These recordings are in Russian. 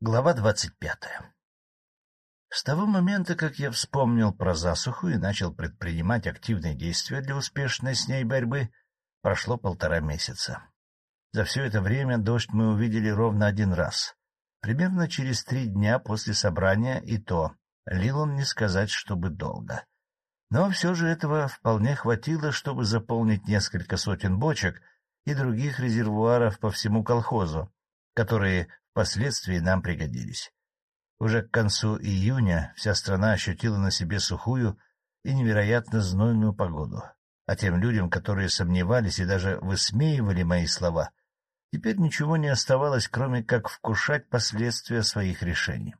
Глава двадцать пятая С того момента, как я вспомнил про засуху и начал предпринимать активные действия для успешной с ней борьбы, прошло полтора месяца. За все это время дождь мы увидели ровно один раз. Примерно через три дня после собрания и то. Лил он не сказать, чтобы долго. Но все же этого вполне хватило, чтобы заполнить несколько сотен бочек и других резервуаров по всему колхозу, которые впоследствии нам пригодились. Уже к концу июня вся страна ощутила на себе сухую и невероятно знойную погоду. А тем людям, которые сомневались и даже высмеивали мои слова, теперь ничего не оставалось, кроме как вкушать последствия своих решений.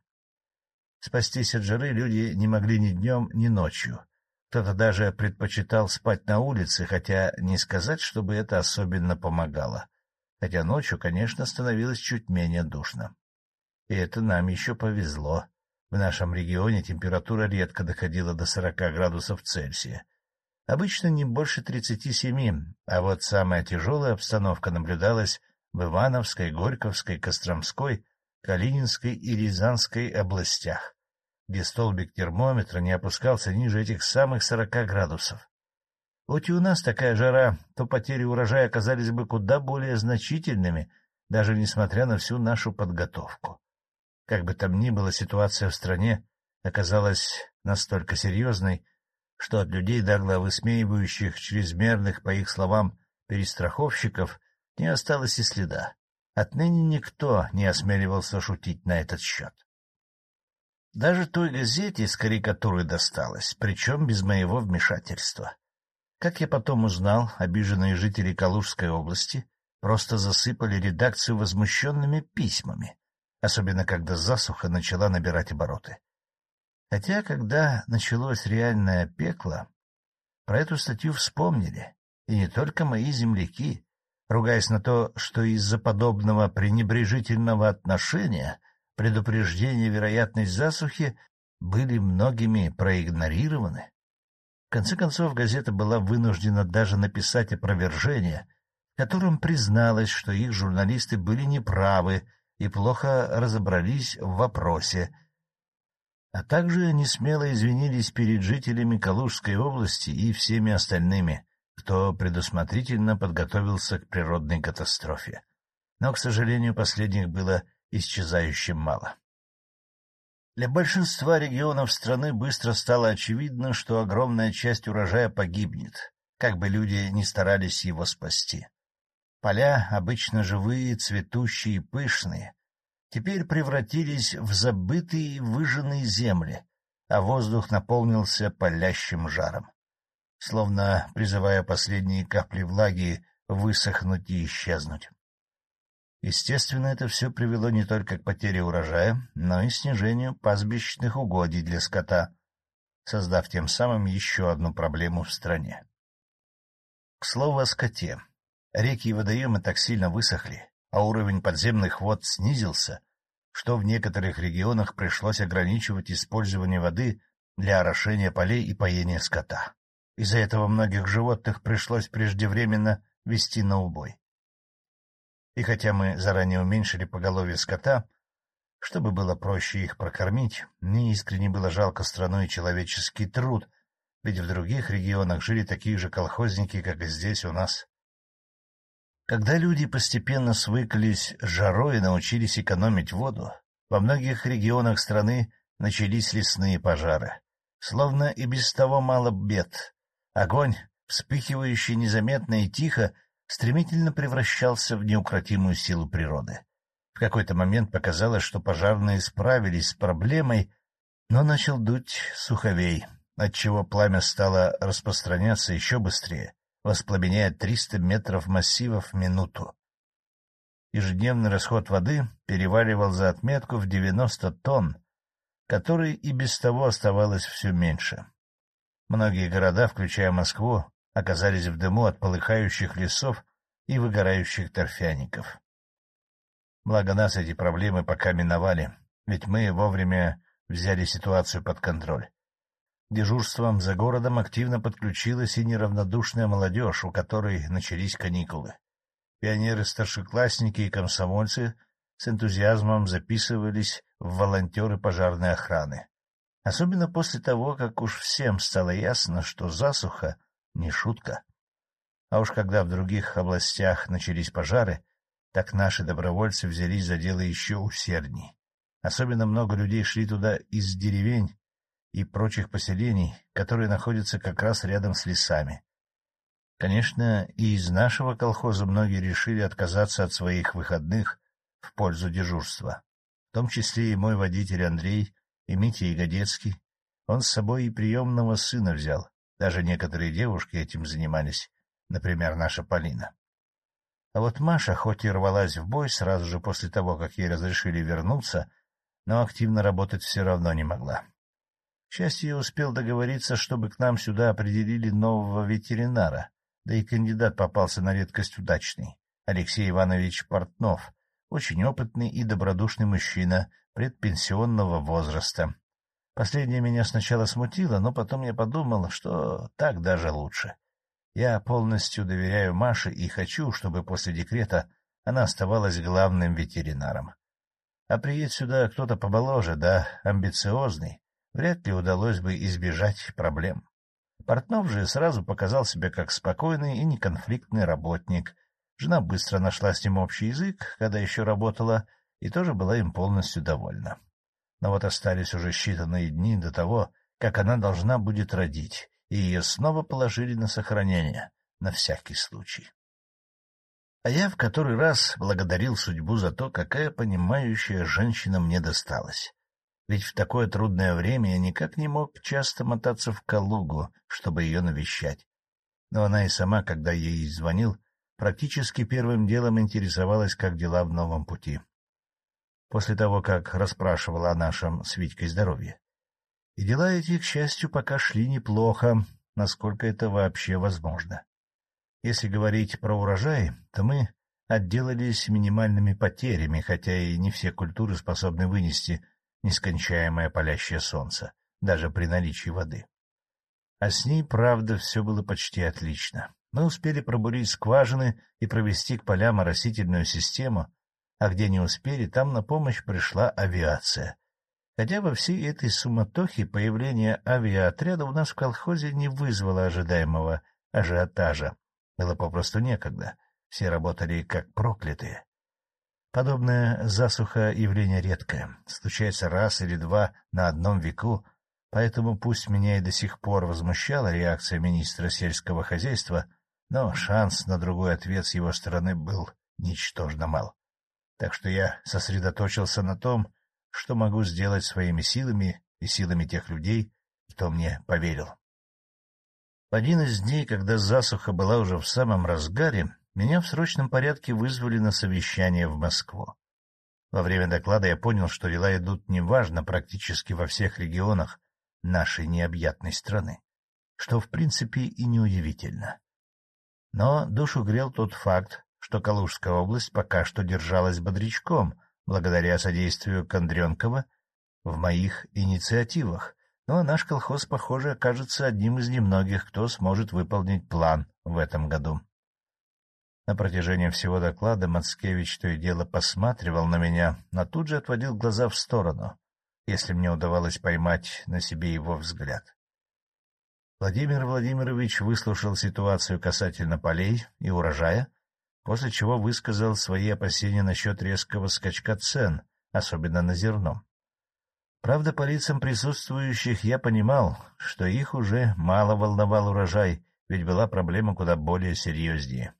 Спастись от жары люди не могли ни днем, ни ночью. Кто-то даже предпочитал спать на улице, хотя не сказать, чтобы это особенно помогало. Хотя ночью, конечно, становилось чуть менее душно. И это нам еще повезло. В нашем регионе температура редко доходила до 40 градусов Цельсия. Обычно не больше 37, а вот самая тяжелая обстановка наблюдалась в Ивановской, Горьковской, Костромской, Калининской и Рязанской областях, где столбик термометра не опускался ниже этих самых сорока градусов. Вот и у нас такая жара, то потери урожая оказались бы куда более значительными, даже несмотря на всю нашу подготовку. Как бы там ни было, ситуация в стране оказалась настолько серьезной, что от людей, нагло высмеивающих чрезмерных, по их словам, перестраховщиков, не осталось и следа. Отныне никто не осмеливался шутить на этот счет. Даже той газете с карикатурой досталось, причем без моего вмешательства. Как я потом узнал, обиженные жители Калужской области просто засыпали редакцию возмущенными письмами, особенно когда засуха начала набирать обороты. Хотя, когда началось реальное пекло, про эту статью вспомнили, и не только мои земляки, ругаясь на то, что из-за подобного пренебрежительного отношения предупреждения вероятность засухи были многими проигнорированы. В конце концов, газета была вынуждена даже написать опровержение, в котором призналась, что их журналисты были неправы и плохо разобрались в вопросе, а также они смело извинились перед жителями Калужской области и всеми остальными, кто предусмотрительно подготовился к природной катастрофе. Но, к сожалению, последних было исчезающе мало. Для большинства регионов страны быстро стало очевидно, что огромная часть урожая погибнет, как бы люди ни старались его спасти. Поля, обычно живые, цветущие и пышные, теперь превратились в забытые выжженные земли, а воздух наполнился палящим жаром словно призывая последние капли влаги высохнуть и исчезнуть. Естественно, это все привело не только к потере урожая, но и снижению пастбищных угодий для скота, создав тем самым еще одну проблему в стране. К слову о скоте. Реки и водоемы так сильно высохли, а уровень подземных вод снизился, что в некоторых регионах пришлось ограничивать использование воды для орошения полей и поения скота. Из-за этого многих животных пришлось преждевременно вести на убой. И хотя мы заранее уменьшили поголовье скота, чтобы было проще их прокормить, мне искренне было жалко страну и человеческий труд, ведь в других регионах жили такие же колхозники, как и здесь у нас. Когда люди постепенно свыклись с жарой и научились экономить воду, во многих регионах страны начались лесные пожары. Словно и без того мало бед, Огонь, вспыхивающий незаметно и тихо, стремительно превращался в неукротимую силу природы. В какой-то момент показалось, что пожарные справились с проблемой, но начал дуть суховей, отчего пламя стало распространяться еще быстрее, воспламеняя 300 метров массивов в минуту. Ежедневный расход воды переваливал за отметку в 90 тонн, которой и без того оставалось все меньше. Многие города, включая Москву, оказались в дыму от полыхающих лесов и выгорающих торфяников. Благо нас эти проблемы пока миновали, ведь мы вовремя взяли ситуацию под контроль. Дежурством за городом активно подключилась и неравнодушная молодежь, у которой начались каникулы. Пионеры-старшеклассники и комсомольцы с энтузиазмом записывались в волонтеры пожарной охраны. Особенно после того, как уж всем стало ясно, что засуха — не шутка. А уж когда в других областях начались пожары, так наши добровольцы взялись за дело еще усердней. Особенно много людей шли туда из деревень и прочих поселений, которые находятся как раз рядом с лесами. Конечно, и из нашего колхоза многие решили отказаться от своих выходных в пользу дежурства, в том числе и мой водитель Андрей, и Митя Ягодецкий. Он с собой и приемного сына взял, даже некоторые девушки этим занимались, например, наша Полина. А вот Маша, хоть и рвалась в бой сразу же после того, как ей разрешили вернуться, но активно работать все равно не могла. К счастью, я успел договориться, чтобы к нам сюда определили нового ветеринара, да и кандидат попался на редкость удачный. Алексей Иванович Портнов, очень опытный и добродушный мужчина предпенсионного возраста. Последнее меня сначала смутило, но потом я подумал, что так даже лучше. Я полностью доверяю Маше и хочу, чтобы после декрета она оставалась главным ветеринаром. А приедет сюда кто-то помоложе, да амбициозный, вряд ли удалось бы избежать проблем. Портнов же сразу показал себя как спокойный и неконфликтный работник. Жена быстро нашла с ним общий язык, когда еще работала, и тоже была им полностью довольна. Но вот остались уже считанные дни до того, как она должна будет родить, и ее снова положили на сохранение, на всякий случай. А я в который раз благодарил судьбу за то, какая понимающая женщина мне досталась. Ведь в такое трудное время я никак не мог часто мотаться в Калугу, чтобы ее навещать. Но она и сама, когда ей звонил, практически первым делом интересовалась, как дела в новом пути. После того, как расспрашивала о нашем с Витькой здоровье. И дела эти, к счастью, пока шли неплохо, насколько это вообще возможно. Если говорить про урожай, то мы отделались минимальными потерями, хотя и не все культуры способны вынести нескончаемое палящее солнце, даже при наличии воды. А с ней, правда, все было почти отлично. Мы успели пробурить скважины и провести к полям оросительную систему, а где не успели, там на помощь пришла авиация — Хотя во всей этой суматохе появление авиаотряда у нас в колхозе не вызвало ожидаемого ажиотажа. Было попросту некогда. Все работали как проклятые. Подобная засуха — явление редкое, случается раз или два на одном веку, поэтому пусть меня и до сих пор возмущала реакция министра сельского хозяйства, но шанс на другой ответ с его стороны был ничтожно мал. Так что я сосредоточился на том, что могу сделать своими силами и силами тех людей, кто мне поверил. В один из дней, когда засуха была уже в самом разгаре, меня в срочном порядке вызвали на совещание в Москву. Во время доклада я понял, что дела идут неважно практически во всех регионах нашей необъятной страны, что в принципе и неудивительно. Но душу грел тот факт, что Калужская область пока что держалась бодрячком — благодаря содействию Кондренкова в моих инициативах, но наш колхоз, похоже, окажется одним из немногих, кто сможет выполнить план в этом году. На протяжении всего доклада Мацкевич то и дело посматривал на меня, но тут же отводил глаза в сторону, если мне удавалось поймать на себе его взгляд. Владимир Владимирович выслушал ситуацию касательно полей и урожая, после чего высказал свои опасения насчет резкого скачка цен, особенно на зерно. Правда, по лицам присутствующих я понимал, что их уже мало волновал урожай, ведь была проблема куда более серьезнее.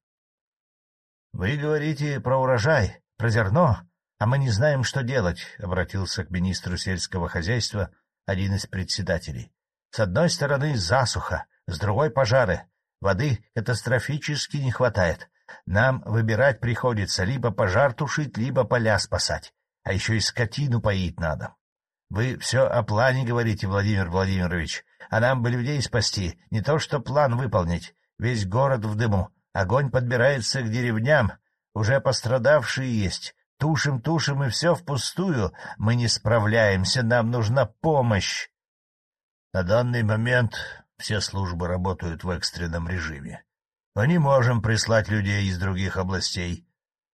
— Вы говорите про урожай, про зерно, а мы не знаем, что делать, — обратился к министру сельского хозяйства один из председателей. — С одной стороны засуха, с другой — пожары. Воды катастрофически не хватает. Нам выбирать приходится либо пожар тушить, либо поля спасать, а еще и скотину поить надо. Вы все о плане говорите, Владимир Владимирович, а нам бы людей спасти, не то что план выполнить. Весь город в дыму, огонь подбирается к деревням, уже пострадавшие есть. Тушим, тушим, и все впустую. Мы не справляемся, нам нужна помощь. На данный момент все службы работают в экстренном режиме. Мы не можем прислать людей из других областей.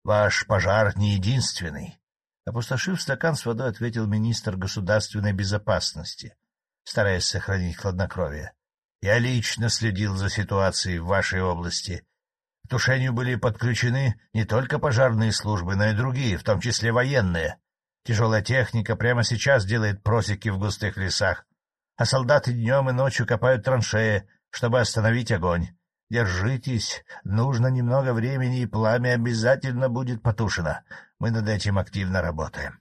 Ваш пожар не единственный. Опустошив стакан с водой, ответил министр государственной безопасности, стараясь сохранить хладнокровие. — Я лично следил за ситуацией в вашей области. К тушению были подключены не только пожарные службы, но и другие, в том числе военные. Тяжелая техника прямо сейчас делает просеки в густых лесах, а солдаты днем и ночью копают траншеи, чтобы остановить огонь. Держитесь, нужно немного времени, и пламя обязательно будет потушено. Мы над этим активно работаем.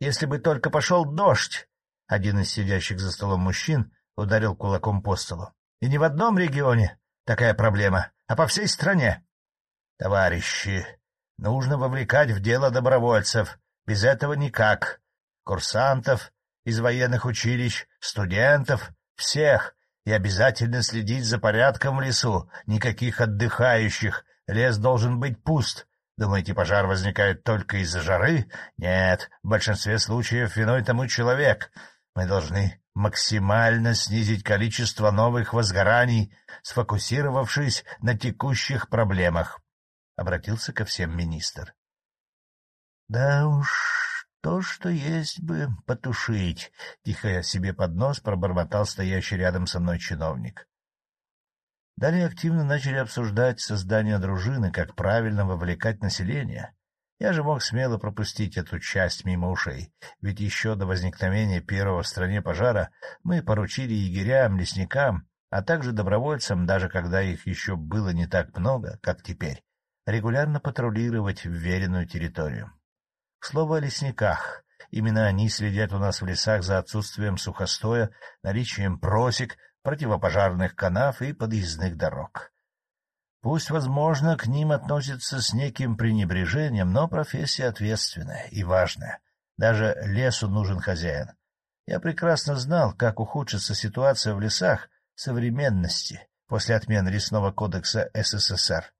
Если бы только пошел дождь, один из сидящих за столом мужчин ударил кулаком по столу. И не в одном регионе такая проблема, а по всей стране. Товарищи, нужно вовлекать в дело добровольцев, без этого никак. Курсантов из военных училищ, студентов, всех, и обязательно следить за порядком в лесу. Никаких отдыхающих. Лес должен быть пуст. Думаете, пожар возникает только из-за жары? Нет, в большинстве случаев виной тому человек. Мы должны максимально снизить количество новых возгораний, сфокусировавшись на текущих проблемах. Обратился ко всем министр. — Да уж, то, что есть бы, потушить, — тихо себе под нос пробормотал стоящий рядом со мной чиновник. Далее активно начали обсуждать создание дружины, как правильно вовлекать население. Я же мог смело пропустить эту часть мимо ушей, ведь еще до возникновения первого в стране пожара мы поручили егерям, лесникам, а также добровольцам, даже когда их еще было не так много, как теперь, регулярно патрулировать вверенную территорию. К слову о лесниках. Именно они следят у нас в лесах за отсутствием сухостоя, наличием просек, противопожарных канав и подъездных дорог. Пусть, возможно, к ним относятся с неким пренебрежением, но профессия ответственная и важная. Даже лесу нужен хозяин. Я прекрасно знал, как ухудшится ситуация в лесах современности после отмены лесного кодекса СССР.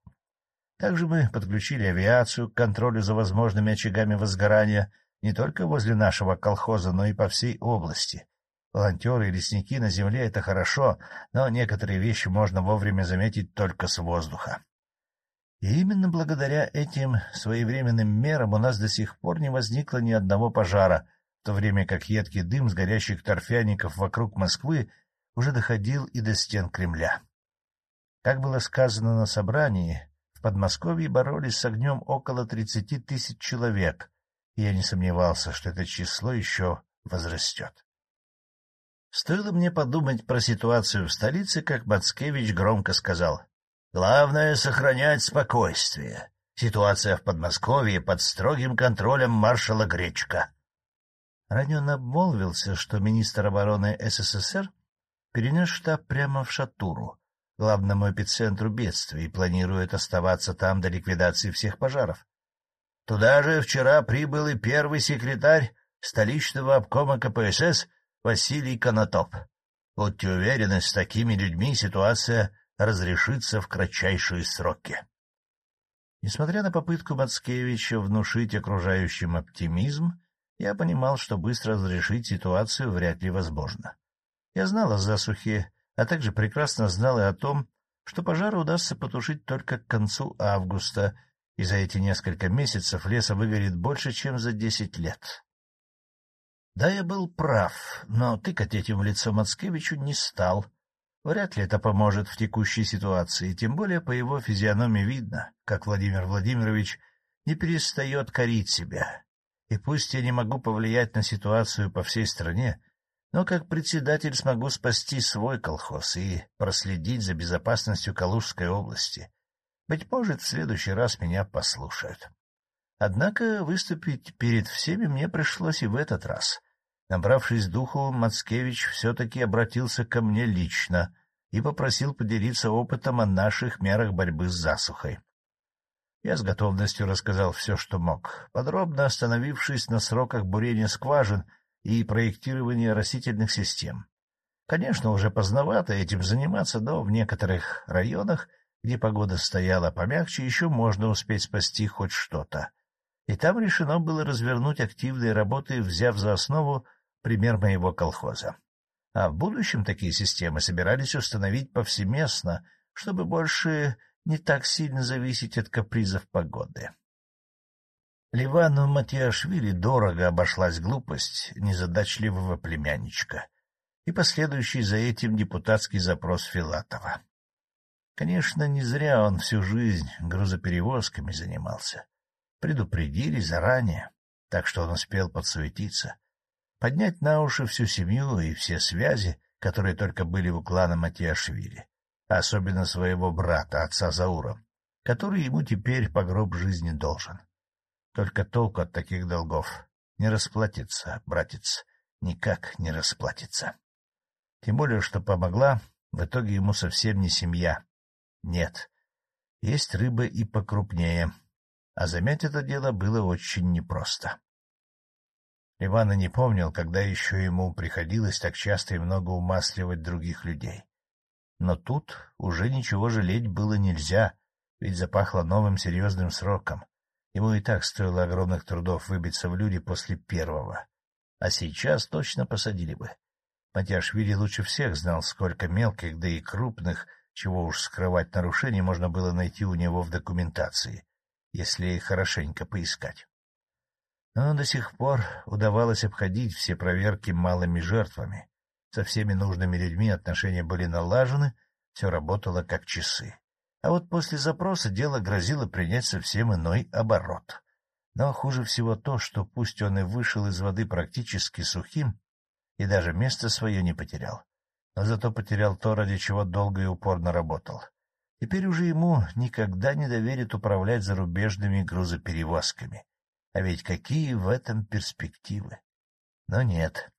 Также мы подключили авиацию к контролю за возможными очагами возгорания не только возле нашего колхоза, но и по всей области. Волонтеры и лесники на земле — это хорошо, но некоторые вещи можно вовремя заметить только с воздуха. И именно благодаря этим своевременным мерам у нас до сих пор не возникло ни одного пожара, в то время как едкий дым с горящих торфяников вокруг Москвы уже доходил и до стен Кремля. Как было сказано на собрании, в Подмосковье боролись с огнем около тридцати тысяч человек, и я не сомневался, что это число еще возрастет. Стоило мне подумать про ситуацию в столице, как Мацкевич громко сказал. «Главное — сохранять спокойствие. Ситуация в Подмосковье под строгим контролем маршала Гречка». Ранее он обмолвился, что министр обороны СССР перенес штаб прямо в Шатуру, главному эпицентру бедствия, и планирует оставаться там до ликвидации всех пожаров. Туда же вчера прибыл и первый секретарь столичного обкома КПСС Василий Конотоп. Будьте уверены, с такими людьми ситуация разрешится в кратчайшие сроки. Несмотря на попытку Мацкевича внушить окружающим оптимизм, я понимал, что быстро разрешить ситуацию вряд ли возможно. Я знал о засухе а также прекрасно знал и о том, что пожар удастся потушить только к концу августа, и за эти несколько месяцев леса выгорит больше, чем за десять лет. Да, я был прав, но тыкать этим в лицо Мацкевичу не стал. Вряд ли это поможет в текущей ситуации, тем более по его физиономии видно, как Владимир Владимирович не перестает корить себя. И пусть я не могу повлиять на ситуацию по всей стране, но как председатель смогу спасти свой колхоз и проследить за безопасностью Калужской области. Быть может, в следующий раз меня послушают. Однако выступить перед всеми мне пришлось и в этот раз. Набравшись духу, Мацкевич все-таки обратился ко мне лично и попросил поделиться опытом о наших мерах борьбы с засухой. Я с готовностью рассказал все, что мог, подробно остановившись на сроках бурения скважин — и проектирования растительных систем. Конечно, уже поздновато этим заниматься, но в некоторых районах, где погода стояла помягче, еще можно успеть спасти хоть что-то. И там решено было развернуть активные работы, взяв за основу пример моего колхоза. А в будущем такие системы собирались установить повсеместно, чтобы больше не так сильно зависеть от капризов погоды. Ливану Матиашвили дорого обошлась глупость незадачливого племянничка и последующий за этим депутатский запрос Филатова. Конечно, не зря он всю жизнь грузоперевозками занимался. Предупредили заранее, так что он успел подсуетиться, поднять на уши всю семью и все связи, которые только были у клана Матиашвили, особенно своего брата, отца Заура, который ему теперь по гроб жизни должен. Только толку от таких долгов не расплатится, братец, никак не расплатится. Тем более, что помогла в итоге ему совсем не семья. Нет, есть рыба и покрупнее, а замять это дело было очень непросто. Ивана не помнил, когда еще ему приходилось так часто и много умасливать других людей. Но тут уже ничего жалеть было нельзя, ведь запахло новым серьезным сроком. Ему и так стоило огромных трудов выбиться в люди после первого. А сейчас точно посадили бы. Матяшвили лучше всех знал, сколько мелких, да и крупных, чего уж скрывать нарушений, можно было найти у него в документации, если хорошенько поискать. Но до сих пор удавалось обходить все проверки малыми жертвами. Со всеми нужными людьми отношения были налажены, все работало как часы. А вот после запроса дело грозило принять совсем иной оборот. Но хуже всего то, что пусть он и вышел из воды практически сухим, и даже место свое не потерял, но зато потерял то, ради чего долго и упорно работал. Теперь уже ему никогда не доверят управлять зарубежными грузоперевозками. А ведь какие в этом перспективы? Но нет.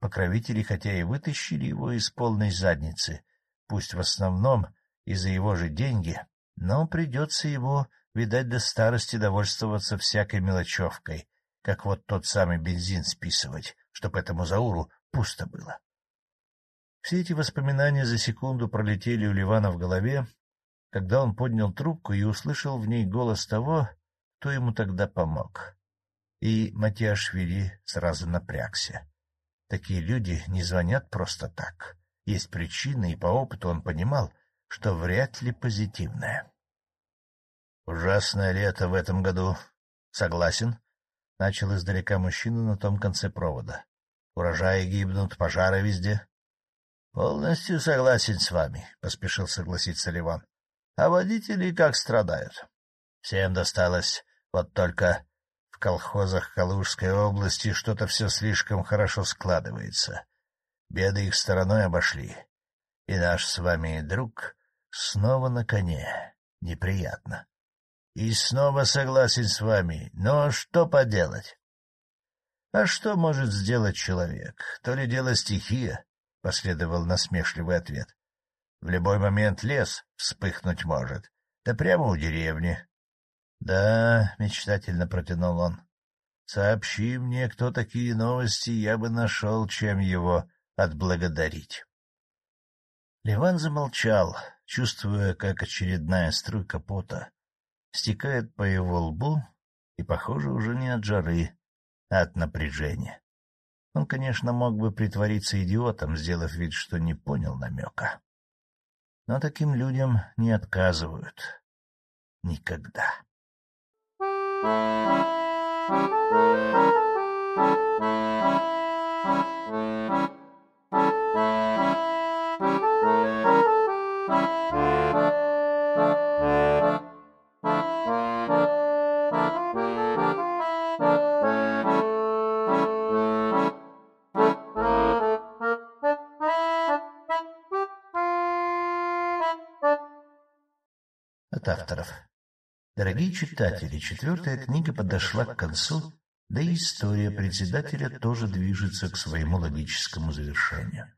Покровители хотя и вытащили его из полной задницы, пусть в основном и за его же деньги, но придется ему, видать, до старости довольствоваться всякой мелочевкой, как вот тот самый бензин списывать, чтоб этому Зауру пусто было. Все эти воспоминания за секунду пролетели у Ливана в голове, когда он поднял трубку и услышал в ней голос того, кто ему тогда помог. И Матиашвили сразу напрягся. Такие люди не звонят просто так. Есть причины, и по опыту он понимал, что вряд ли позитивная. «Ужасное лето в этом году. Согласен?» — начал издалека мужчина на том конце провода. «Урожаи гибнут, пожары везде». «Полностью согласен с вами», — поспешил согласиться Ливан. А водители как страдают. Всем досталось. Вот только в колхозах Калужской области что-то все слишком хорошо складывается. Беды их стороной обошли. И наш с вами друг снова на коне. Неприятно. И снова согласен с вами. Но что поделать? А что может сделать человек? То ли дело стихия, — последовал насмешливый ответ. В любой момент лес вспыхнуть может. Да прямо у деревни. — Да, — мечтательно протянул он. — Сообщи мне, кто такие новости, я бы нашел, чем его отблагодарить. Ливан замолчал, чувствуя, как очередная струйка пота стекает по его лбу и, похоже, уже не от жары, а от напряжения. Он, конечно, мог бы притвориться идиотом, сделав вид, что не понял намека но таким людям не отказывают. Никогда. Авторов. Дорогие читатели, четвертая книга подошла к концу, да и история председателя тоже движется к своему логическому завершению.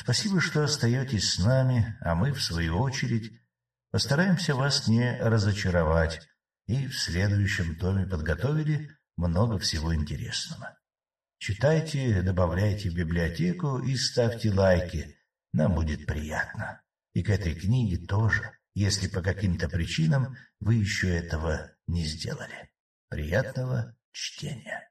Спасибо, что остаетесь с нами, а мы, в свою очередь, постараемся вас не разочаровать и в следующем томе подготовили много всего интересного. Читайте, добавляйте в библиотеку и ставьте лайки, нам будет приятно. И к этой книге тоже если по каким-то причинам вы еще этого не сделали. Приятного чтения!